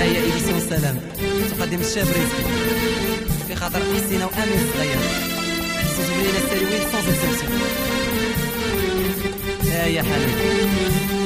هيا إيديسيون سلام تقدم الشاب رزقي. في خاطر حسينة وأمين الصغير خصوص بلينا السلوين سونس اكسبسيون هيا حبيبي.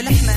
الصدفة